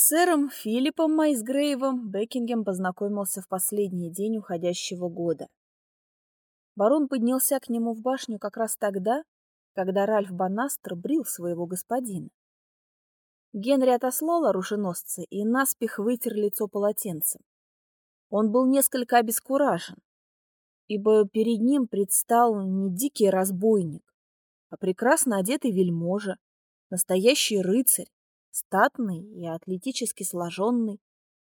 С сэром Филиппом Майсгрейвом Бекингем познакомился в последний день уходящего года. Барон поднялся к нему в башню как раз тогда, когда Ральф Банастер брил своего господина. Генри отослал оруженосца и наспех вытер лицо полотенцем. Он был несколько обескуражен, ибо перед ним предстал не дикий разбойник, а прекрасно одетый вельможа, настоящий рыцарь, статный и атлетически сложенный,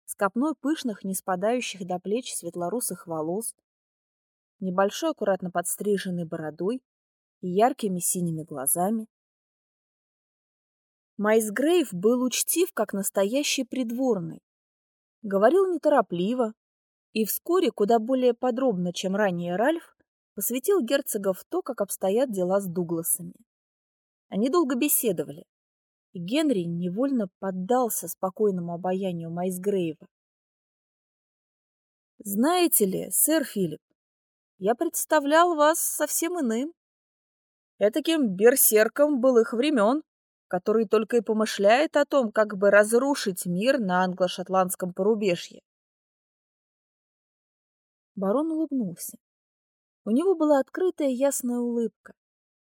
с копной пышных, не спадающих до плеч светлорусых волос, небольшой аккуратно подстриженной бородой и яркими синими глазами. Майс Грейв был учтив, как настоящий придворный. Говорил неторопливо и вскоре, куда более подробно, чем ранее Ральф, посвятил герцога в то, как обстоят дела с Дугласами. Они долго беседовали, и Генри невольно поддался спокойному обаянию Майсгрейва. «Знаете ли, сэр Филипп, я представлял вас совсем иным. Этаким берсерком былых времен, который только и помышляет о том, как бы разрушить мир на англо-шотландском порубежье. Барон улыбнулся. У него была открытая ясная улыбка,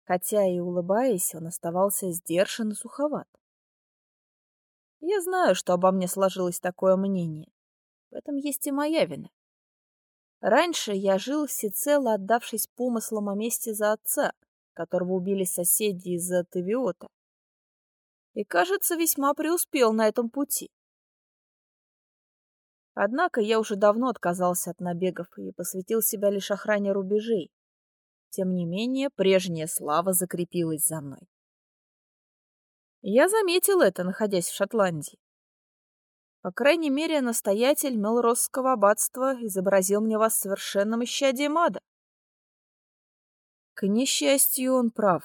хотя и улыбаясь, он оставался сдержан и суховат. Я знаю, что обо мне сложилось такое мнение. В этом есть и моя вина. Раньше я жил всецело отдавшись помыслам о месте за отца, которого убили соседи из-за Тавиота. И, кажется, весьма преуспел на этом пути. Однако я уже давно отказался от набегов и посвятил себя лишь охране рубежей, тем не менее, прежняя слава закрепилась за мной. Я заметил это, находясь в Шотландии. По крайней мере, настоятель Мелросского аббатства изобразил мне вас совершенным исчадием ада. К несчастью, он прав.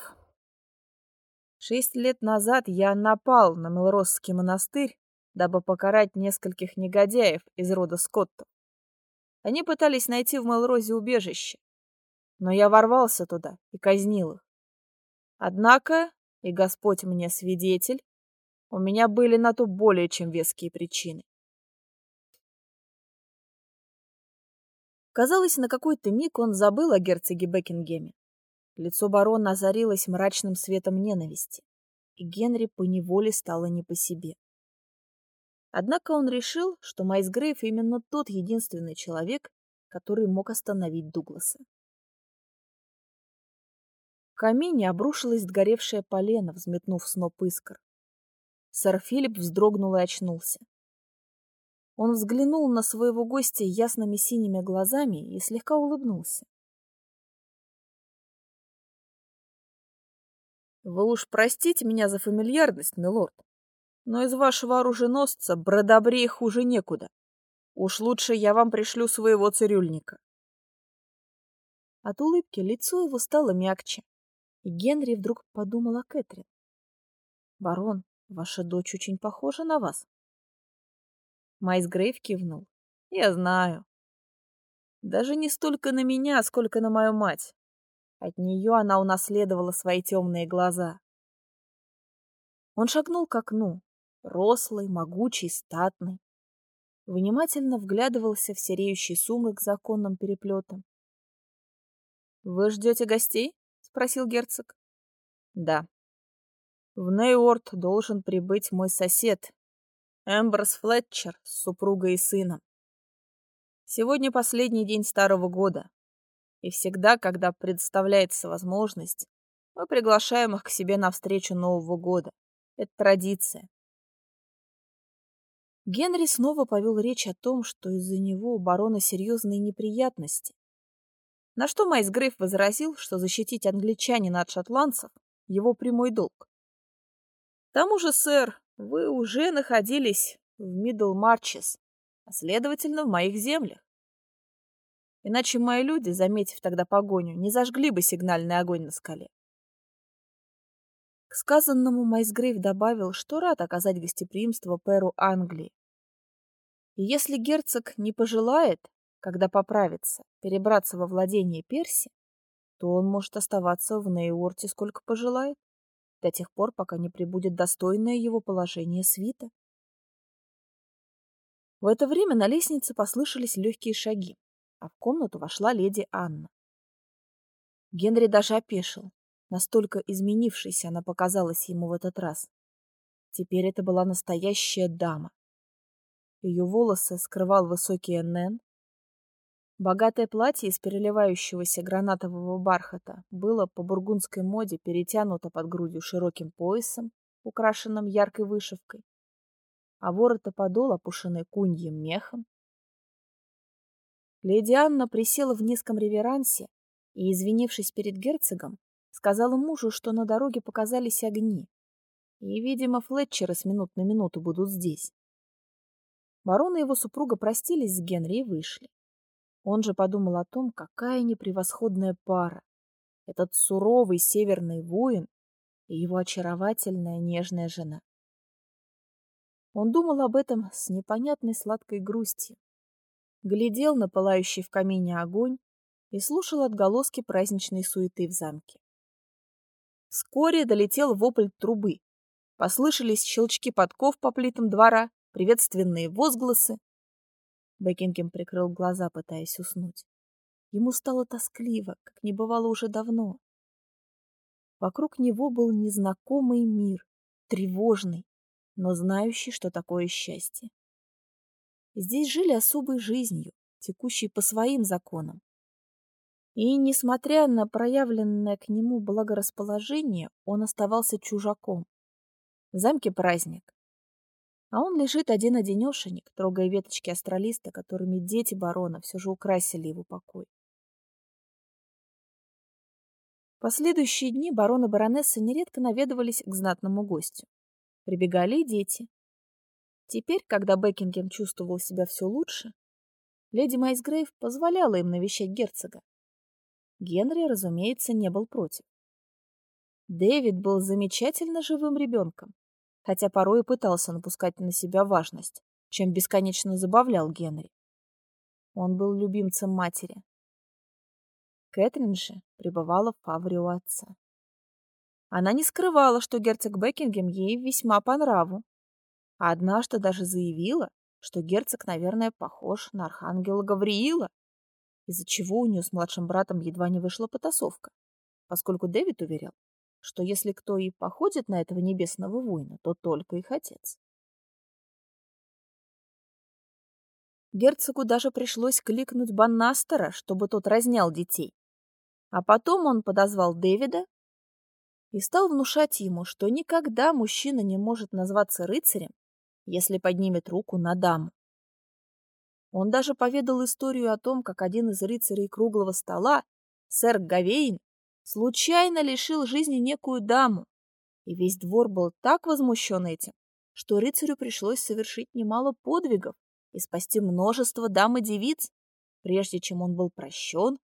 Шесть лет назад я напал на Мелросский монастырь, дабы покарать нескольких негодяев из рода Скоттов. Они пытались найти в Мелрозе убежище но я ворвался туда и казнил их. Однако, и Господь мне свидетель, у меня были на то более чем веские причины. Казалось, на какой-то миг он забыл о герцоге Бекингеме. Лицо барона озарилось мрачным светом ненависти, и Генри поневоле стало не по себе. Однако он решил, что Майсгрейв именно тот единственный человек, который мог остановить Дугласа камине обрушилось сгоревшее полено, взметнув сноп искр. Сэр Филипп вздрогнул и очнулся. Он взглянул на своего гостя ясными синими глазами и слегка улыбнулся. «Вы уж простите меня за фамильярность, милорд, но из вашего оруженосца бродобрей хуже некуда. Уж лучше я вам пришлю своего цирюльника». От улыбки лицо его стало мягче, и Генри вдруг подумал о Кэтрин. «Барон, ваша дочь очень похожа на вас». Майс Грейв кивнул. «Я знаю. Даже не столько на меня, сколько на мою мать. От нее она унаследовала свои темные глаза». Он шагнул к окну, рослый, могучий, статный. Внимательно вглядывался в сереющий сумрак за оконным переплетом. «Вы ждете гостей?» Спросил герцог. Да. В Нейворд должен прибыть мой сосед, Эмберс Флетчер с супругой и сыном. Сегодня последний день старого года, и всегда, когда представляется возможность, мы приглашаем их к себе на встречу Нового года. Это традиция. Генри снова повел речь о том, что из-за него у барона серьезные неприятности, на что Майс Грейв возразил, что защитить англичанина от шотландцев – его прямой долг. К тому же, сэр, вы уже находились в Мидл Марчес, а следовательно, в моих землях. Иначе мои люди, заметив тогда погоню, не зажгли бы сигнальный огонь на скале. К сказанному Майсгрейв добавил, что рад оказать гостеприимство Перу Англии. И если герцог не пожелает, когда поправится, перебраться во владение Перси, то он может оставаться в Нейорте сколько пожелает, до тех пор, пока не прибудет достойное его положение свита. В это время на лестнице послышались легкие шаги, а в комнату вошла леди Анна. Генри даже опешил. Настолько изменившейся она показалась ему в этот раз. Теперь это была настоящая дама. Ее волосы скрывал высокий Нэн. Богатое платье из переливающегося гранатового бархата было по бургундской моде перетянуто под грудью широким поясом, украшенным яркой вышивкой, а ворота подола опушены куньим мехом. Леди Анна присела в низком реверансе и, извинившись перед герцогом, сказала мужу, что на дороге показались огни, и, видимо, Флетчеры с минут на минуту будут здесь. Барон и его супруга простились с Генри и вышли. Он же подумал о том, какая непревосходная пара. Этот суровый северный воин и его очаровательная нежная жена. Он думал об этом с непонятной сладкой грустью. Глядел на пылающий в камине огонь и слушал отголоски праздничной суеты в замке. Вскоре долетел вопль трубы. Послышались щелчки подков по плитам двора, приветственные возгласы. Бекингем прикрыл глаза, пытаясь уснуть. Ему стало тоскливо, как не бывало уже давно. Вокруг него был незнакомый мир, тревожный, но знающий, что такое счастье. Здесь жили особой жизнью, текущей по своим законам, и, несмотря на проявленное к нему благорасположение, он оставался чужаком. В замке праздник. А он лежит один-одинешенек, трогая веточки астролиста, которыми дети барона все же украсили его покой. Последующие дни барон и баронесса нередко наведывались к знатному гостю. Прибегали и дети. Теперь, когда Бекингем чувствовал себя все лучше, леди Майсгрейв позволяла им навещать герцога. Генри, разумеется, не был против. Дэвид был замечательно живым ребенком, хотя порой и пытался напускать на себя важность, чем бесконечно забавлял Генри. Он был любимцем матери. Кэтрин же пребывала в фаворе у отца. Она не скрывала, что герцог Бекингем ей весьма по нраву, а однажды даже заявила, что герцог, наверное, похож на архангела Гавриила, из-за чего у нее с младшим братом едва не вышла потасовка, поскольку Дэвид уверял, что если кто и походит на этого небесного воина, то только их отец. Герцогу даже пришлось кликнуть Баннастера, чтобы тот разнял детей. А потом он подозвал Дэвида и стал внушать ему, что никогда мужчина не может назваться рыцарем, если поднимет руку на даму. Он даже поведал историю о том, как один из рыцарей круглого стола, сэр Гавейн, случайно лишил жизни некую даму, и весь двор был так возмущен этим, что рыцарю пришлось совершить немало подвигов и спасти множество дам и девиц, прежде чем он был прощен,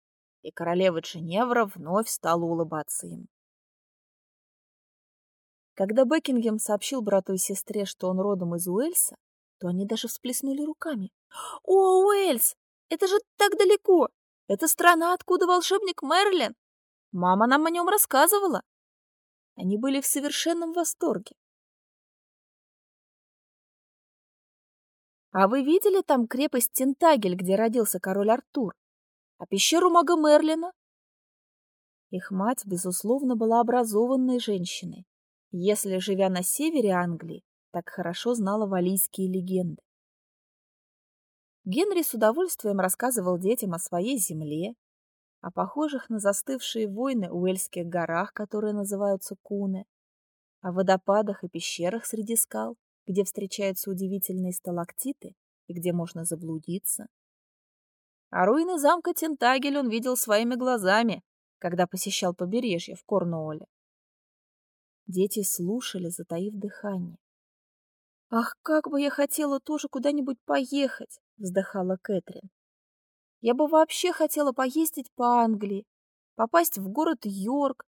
и королева Дженевра вновь стала улыбаться им. Когда Бекингем сообщил брату и сестре, что он родом из Уэльса, то они даже всплеснули руками. «О, Уэльс! Это же так далеко! Это страна, откуда волшебник Мерлин! Мама нам о нем рассказывала!» Они были в совершенном восторге. «А вы видели там крепость Тентагель, где родился король Артур? А пещеру мага Мерлина?» Их мать, безусловно, была образованной женщиной, если, живя на севере Англии, так хорошо знала валийские легенды. Генри с удовольствием рассказывал детям о своей земле, о похожих на застывшие войны уэльских горах, которые называются Куны, о водопадах и пещерах среди скал, где встречаются удивительные сталактиты и где можно заблудиться. А руины замка Тентагель он видел своими глазами, когда посещал побережье в Корнуолле. Дети слушали, затаив дыхание. «Ах, как бы я хотела тоже куда-нибудь поехать!» — вздыхала Кэтрин. «Я бы вообще хотела поездить по Англии, попасть в город Йорк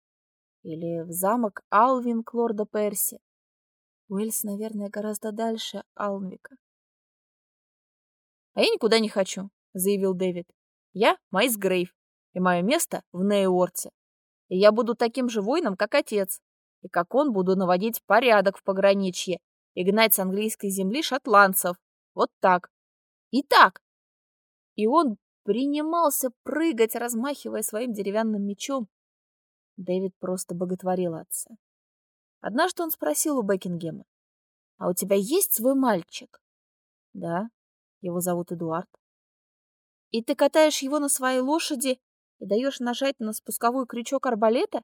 или в замок Алвин Лорда Перси. Уэльс, наверное, гораздо дальше Алнвика». «А я никуда не хочу», — заявил Дэвид. «Я Майс Грейв, и мое место в Нейорте. И я буду таким же воином, как отец, и как он буду наводить порядок в пограничье и гнать с английской земли шотландцев. Вот так, Итак, и он принимался прыгать, размахивая своим деревянным мечом. Дэвид просто боготворил отца. Однажды он спросил у Бекингема, «А у тебя есть свой мальчик?» «Да, его зовут Эдуард». «И ты катаешь его на своей лошади и даешь нажать на спусковой крючок арбалета?»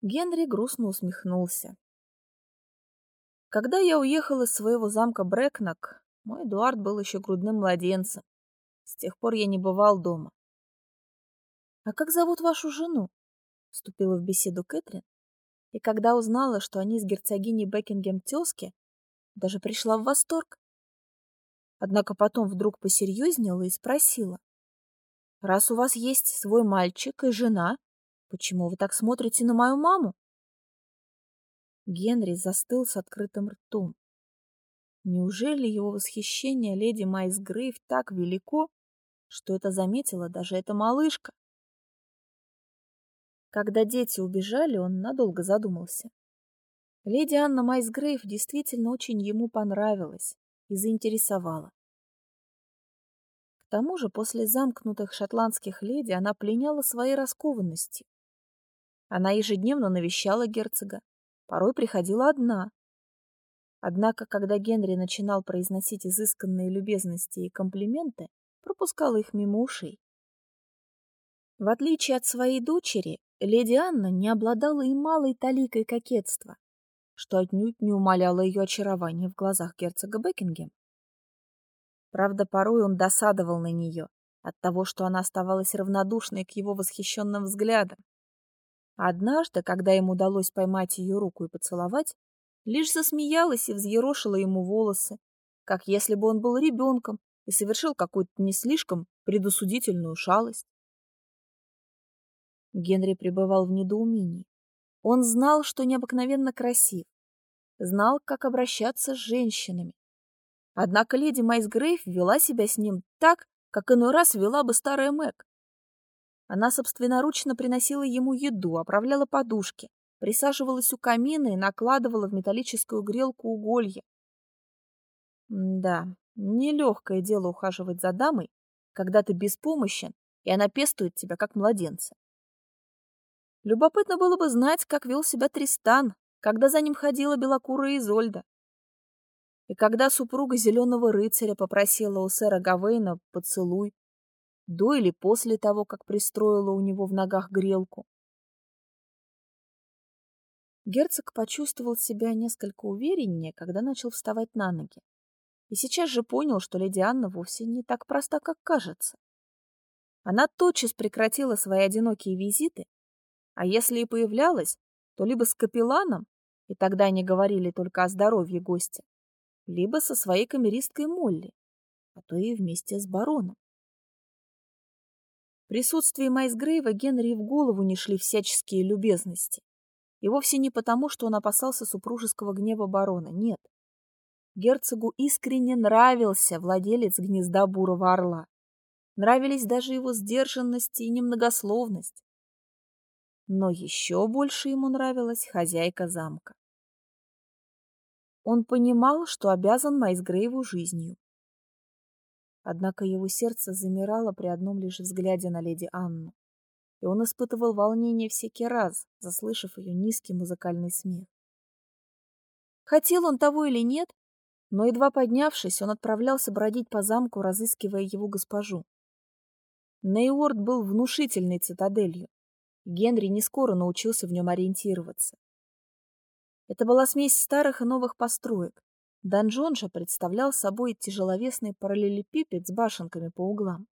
Генри грустно усмехнулся. Когда я уехал из своего замка Брэкнак, мой Эдуард был еще грудным младенцем. С тех пор я не бывал дома. «А как зовут вашу жену?» — вступила в беседу Кэтрин. И когда узнала, что они с герцогиней Бекингем тезки, даже пришла в восторг. Однако потом вдруг посерьезнела и спросила. «Раз у вас есть свой мальчик и жена, Почему вы так смотрите на мою маму? Генри застыл с открытым ртом. Неужели его восхищение леди Майс Грейв так велико, что это заметила даже эта малышка? Когда дети убежали, он надолго задумался. Леди Анна Майсгрейв действительно очень ему понравилась и заинтересовала. К тому же после замкнутых шотландских леди она пленяла своей раскованностью. Она ежедневно навещала герцога, порой приходила одна. Однако, когда Генри начинал произносить изысканные любезности и комплименты, пропускала их мимо ушей. В отличие от своей дочери, леди Анна не обладала и малой таликой кокетства, что отнюдь не умаляло ее очарование в глазах герцога Бекингем. Правда, порой он досадовал на нее от того, что она оставалась равнодушной к его восхищенным взглядам. Однажды, когда им удалось поймать ее руку и поцеловать, лишь засмеялась и взъерошила ему волосы, как если бы он был ребенком и совершил какую-то не слишком предусудительную шалость. Генри пребывал в недоумении. Он знал, что необыкновенно красив, знал, как обращаться с женщинами. Однако леди Майс Грейв вела себя с ним так, как иной раз вела бы старая Мэг. Она собственноручно приносила ему еду, оправляла подушки, присаживалась у камина и накладывала в металлическую грелку уголья. Да, нелегкое дело ухаживать за дамой, когда ты беспомощен, и она пестует тебя как младенца. Любопытно было бы знать, как вел себя Тристан, когда за ним ходила белокурая Изольда. И когда супруга Зеленого рыцаря попросила у сэра Гавейна поцелуй, до или после того, как пристроила у него в ногах грелку. Герцог почувствовал себя несколько увереннее, когда начал вставать на ноги. И сейчас же понял, что леди Анна вовсе не так проста, как кажется. Она тотчас прекратила свои одинокие визиты, а если и появлялась, то либо с капелланом, и тогда они говорили только о здоровье гостя, либо со своей камеристкой Молли, а то и вместе с бароном присутствии Майсгрейва Генри в голову не шли всяческие любезности. И вовсе не потому, что он опасался супружеского гнева барона, нет. Герцогу искренне нравился владелец гнезда бурого орла. Нравились даже его сдержанность и немногословность. Но еще больше ему нравилась хозяйка замка. Он понимал, что обязан Майсгрейву жизнью. Однако его сердце замирало при одном лишь взгляде на леди Анну, и он испытывал волнение всякий раз, заслышав ее низкий музыкальный смех. Хотел он того или нет, но, едва поднявшись, он отправлялся бродить по замку, разыскивая его госпожу. Нейворд был внушительной цитаделью. Генри не скоро научился в нем ориентироваться. Это была смесь старых и новых построек, Донжон же представлял собой тяжеловесный параллелепипед с башенками по углам.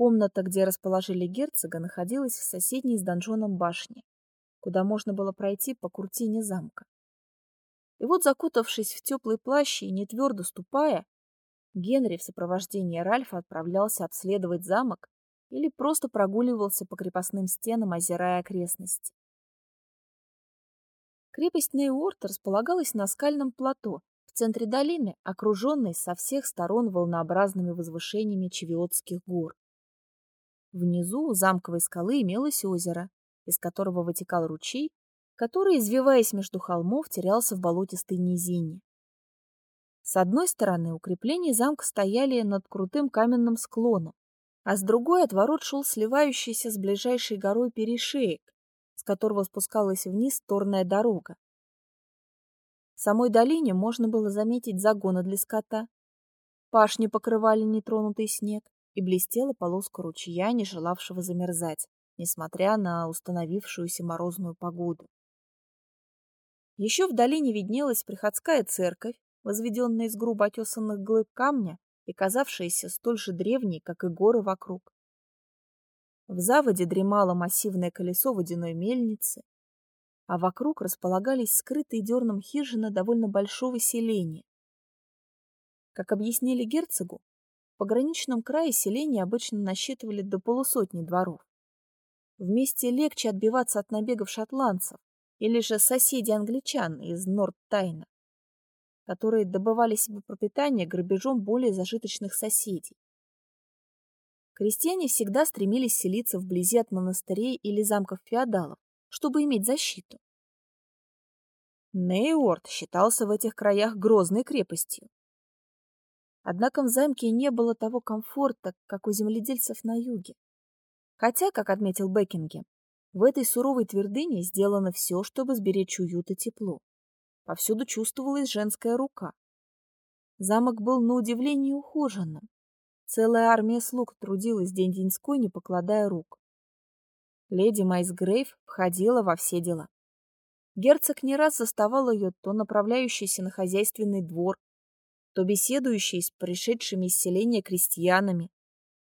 Комната, где расположили герцога, находилась в соседней с донжоном башне, куда можно было пройти по куртине замка. И вот, закутавшись в теплый плащ и не твердо ступая, Генри в сопровождении Ральфа отправлялся обследовать замок или просто прогуливался по крепостным стенам, озирая окрестности. Крепость Нейорт располагалась на скальном плато в центре долины, окруженной со всех сторон волнообразными возвышениями Чевиотских гор. Внизу у замковой скалы имелось озеро, из которого вытекал ручей, который, извиваясь между холмов, терялся в болотистой низине. С одной стороны укрепления замка стояли над крутым каменным склоном, а с другой от ворот шел сливающийся с ближайшей горой перешеек, с которого спускалась вниз торная дорога. В самой долине можно было заметить загоны для скота. Пашни покрывали нетронутый снег, и блестела полоска ручья, не желавшего замерзать, несмотря на установившуюся морозную погоду. Еще в долине виднелась приходская церковь, возведенная из грубо отесанных глыб камня и казавшаяся столь же древней, как и горы вокруг. В заводе дремало массивное колесо водяной мельницы, а вокруг располагались скрытые дерном хижины довольно большого селения. Как объяснили герцогу, пограничном крае селения обычно насчитывали до полусотни дворов. Вместе легче отбиваться от набегов шотландцев или же соседей-англичан из Норд-Тайна которые добывали себе пропитание грабежом более зажиточных соседей. Крестьяне всегда стремились селиться вблизи от монастырей или замков феодалов, чтобы иметь защиту. Нейорд считался в этих краях грозной крепостью. Однако в замке не было того комфорта, как у земледельцев на юге. Хотя, как отметил Бекингем, в этой суровой твердыне сделано все, чтобы сберечь уют и тепло. Повсюду чувствовалась женская рука. Замок был на удивление ухоженным. Целая армия слуг трудилась день-деньской, не покладая рук. Леди Майсгрейв входила во все дела. Герцог не раз заставал ее то направляющейся на хозяйственный двор, то беседующей с пришедшими из селения крестьянами,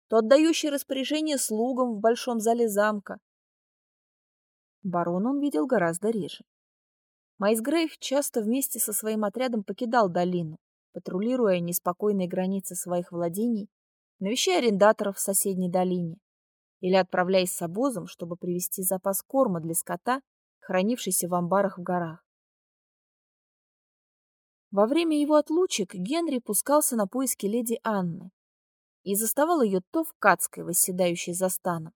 то отдающей распоряжение слугам в большом зале замка. Барон он видел гораздо реже. Майсгрейв часто вместе со своим отрядом покидал долину, патрулируя неспокойные границы своих владений, навещая арендаторов в соседней долине или отправляясь с обозом, чтобы привезти запас корма для скота, хранившийся в амбарах в горах. Во время его отлучек Генри пускался на поиски леди Анны и заставал ее то в Кацкой, восседающей за станом,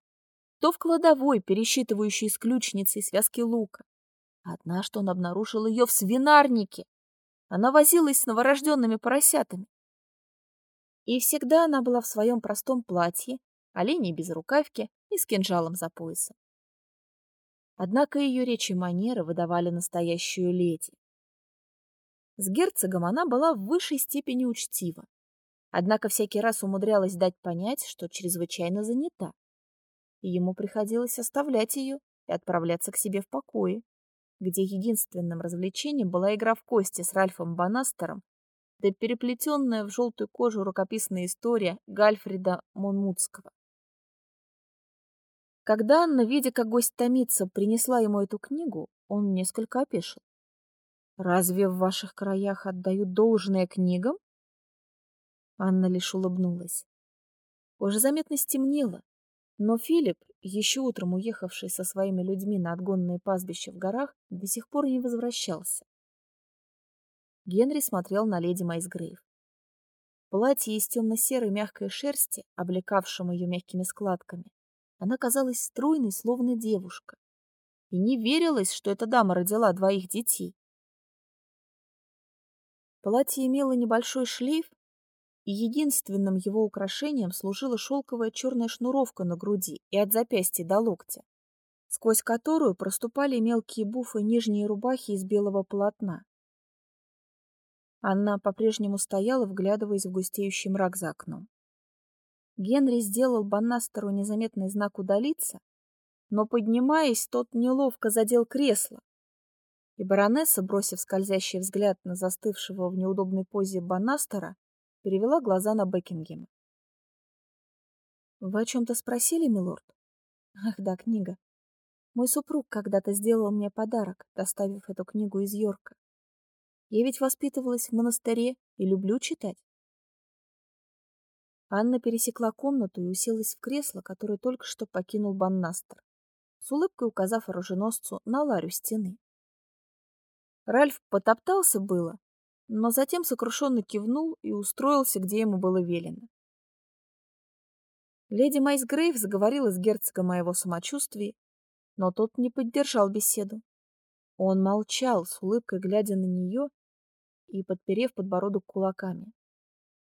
то в кладовой, пересчитывающей с ключницей связки лука, Однажды он обнаружил ее в свинарнике. Она возилась с новорожденными поросятами. И всегда она была в своем простом платье, оленей без рукавки и с кинжалом за поясом. Однако ее речи и манеры выдавали настоящую леди. С герцогом она была в высшей степени учтива, однако всякий раз умудрялась дать понять, что чрезвычайно занята, и ему приходилось оставлять ее и отправляться к себе в покое где единственным развлечением была игра в кости с Ральфом Банастером, да переплетенная в желтую кожу рукописная история Гальфрида Монмутского. Когда Анна, видя, как гость томится, принесла ему эту книгу, он несколько опешил. «Разве в ваших краях отдают должное книгам?» Анна лишь улыбнулась. Уже заметно стемнело, но Филипп, еще утром уехавший со своими людьми на отгонные пастбища в горах, до сих пор не возвращался. Генри смотрел на леди Майсгрейв. Платье из темно-серой мягкой шерсти, облекавшем ее мягкими складками, она казалась стройной, словно девушка. И не верилось, что эта дама родила двоих детей. Платье имело небольшой шлейф, и единственным его украшением служила шелковая черная шнуровка на груди и от запястья до локтя, сквозь которую проступали мелкие буфы нижней рубахи из белого полотна. Анна по-прежнему стояла, вглядываясь в густеющий мрак за окном. Генри сделал Баннастеру незаметный знак удалиться, но, поднимаясь, тот неловко задел кресло, и баронесса, бросив скользящий взгляд на застывшего в неудобной позе Баннастера, перевела глаза на Бекингема. «Вы о чем-то спросили, милорд?» «Ах да, книга. Мой супруг когда-то сделал мне подарок, доставив эту книгу из Йорка. Я ведь воспитывалась в монастыре и люблю читать». Анна пересекла комнату и уселась в кресло, которое только что покинул Баннастер, с улыбкой указав оруженосцу на ларю стены. Ральф потоптался было, но затем сокрушенно кивнул и устроился, где ему было велено. Леди Майсгрейв заговорила с герцогом о его самочувствии, но тот не поддержал беседу. Он молчал, с улыбкой глядя на нее, и подперев подбородок кулаками.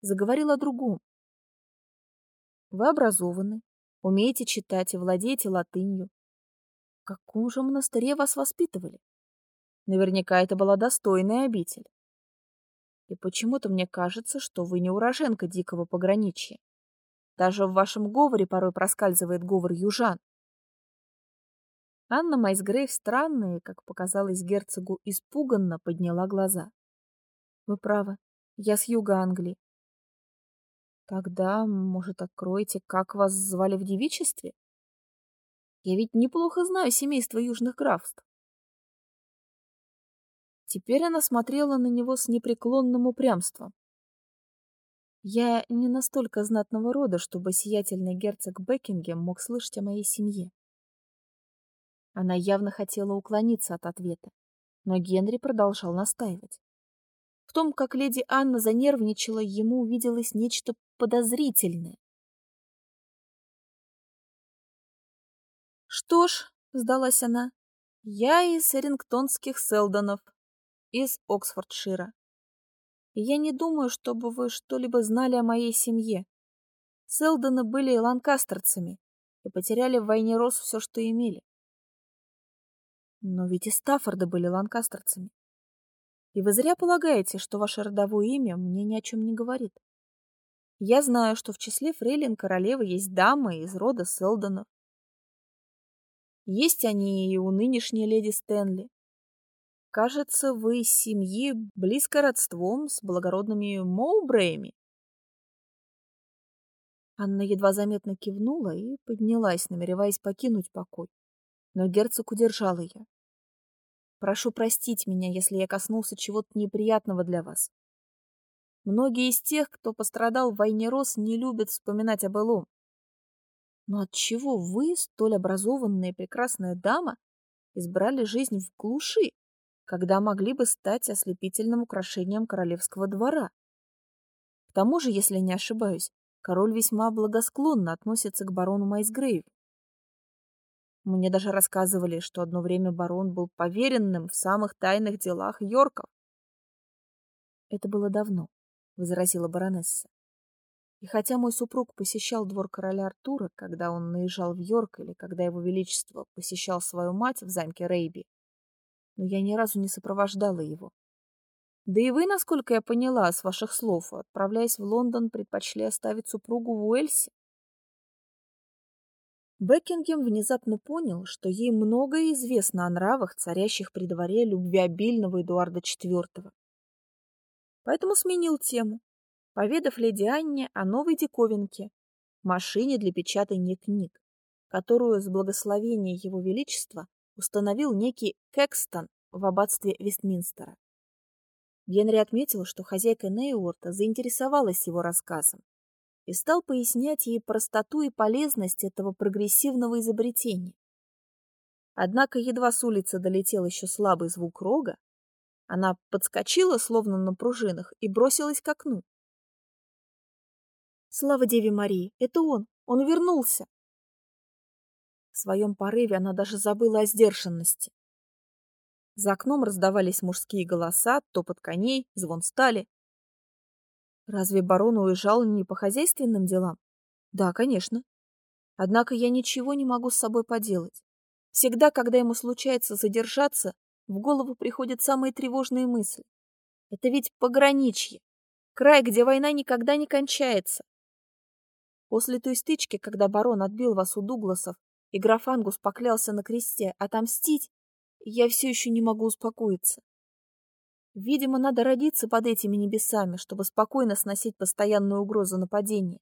Заговорил о другом. Вы образованы, умеете читать и владеете латынью. В каком же монастыре вас воспитывали? Наверняка это была достойная обитель. И почему-то мне кажется, что вы не уроженка дикого пограничья. Даже в вашем говоре порой проскальзывает говор южан. Анна Майсгрейв странно и, как показалось герцогу, испуганно подняла глаза. Вы правы, я с юга Англии. Тогда, может, откроете, как вас звали в девичестве? Я ведь неплохо знаю семейство южных графств. Теперь она смотрела на него с непреклонным упрямством. Я не настолько знатного рода, чтобы сиятельный герцог Бекингем мог слышать о моей семье. Она явно хотела уклониться от ответа, но Генри продолжал настаивать. В том, как леди Анна занервничала, ему увиделось нечто подозрительное. «Что ж», — сдалась она, — «я из эрингтонских Селдонов, из Оксфордшира. Я не думаю, чтобы вы что-либо знали о моей семье. Селдоны были ланкастерцами и потеряли в войне Рос все, что имели. Но ведь и Стаффорды были ланкастерцами. И вы зря полагаете, что ваше родовое имя мне ни о чем не говорит. Я знаю, что в числе фрейлин королевы есть дамы из рода Селдонов. Есть они и у нынешней леди Стэнли. Кажется, вы из семьи близко родством с благородными Моубреями. Анна едва заметно кивнула и поднялась, намереваясь покинуть покой. Но герцог удержал ее. Прошу простить меня, если я коснулся чего-то неприятного для вас. Многие из тех, кто пострадал в войне Рос, не любят вспоминать о былом. Но отчего вы, столь образованная и прекрасная дама, избрали жизнь в глуши, когда могли бы стать ослепительным украшением королевского двора? К тому же, если не ошибаюсь, король весьма благосклонно относится к барону Майсгрейву. Мне даже рассказывали, что одно время барон был поверенным в самых тайных делах Йорков. Это было давно, возразила баронесса. И хотя мой супруг посещал двор короля Артура, когда он наезжал в Йорк или когда его величество посещал свою мать в замке Рейби, но я ни разу не сопровождала его. Да и вы, насколько я поняла с ваших слов, отправляясь в Лондон, предпочли оставить супругу в Уэльсе. Бекингем внезапно понял, что ей многое известно о нравах, царящих при дворе любвеобильного Эдуарда IV. Поэтому сменил тему, поведав леди Анне о новой диковинке – машине для печатания книг, которую с благословения его величества установил некий Кэкстон в аббатстве Вестминстера. Генри отметил, что хозяйка Нейуорта заинтересовалась его рассказом и стал пояснять ей простоту и полезность этого прогрессивного изобретения. Однако едва с улицы долетел еще слабый звук рога, она подскочила, словно на пружинах, и бросилась к окну. Слава Деве Марии, это он, он вернулся. Своем порыве она даже забыла о сдержанности. За окном раздавались мужские голоса, топот коней, звон стали. Разве барон уезжал не по хозяйственным делам? Да, конечно. Однако я ничего не могу с собой поделать. Всегда, когда ему случается задержаться, в голову приходят самые тревожные мысли. Это ведь пограничье, край, где война никогда не кончается. После той стычки, когда барон отбил вас у Дугласов, и граф Ангус поклялся на кресте отомстить, я все еще не могу успокоиться. Видимо, надо родиться под этими небесами, чтобы спокойно сносить постоянную угрозу нападения.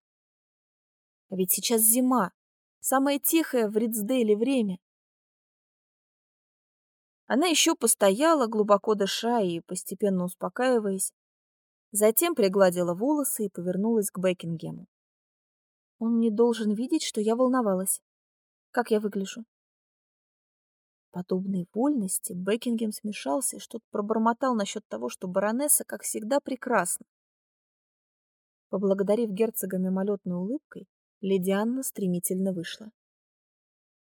А ведь сейчас зима, самое тихое в Ридсдейле время. Она еще постояла, глубоко дыша и постепенно успокаиваясь, затем пригладила волосы и повернулась к Бекингему. Он не должен видеть, что я волновалась. Как я выгляжу? подобной вольности Бекингем смешался и что-то пробормотал насчет того, что баронесса, как всегда, прекрасна. Поблагодарив герцога мимолетной улыбкой, леди Анна стремительно вышла.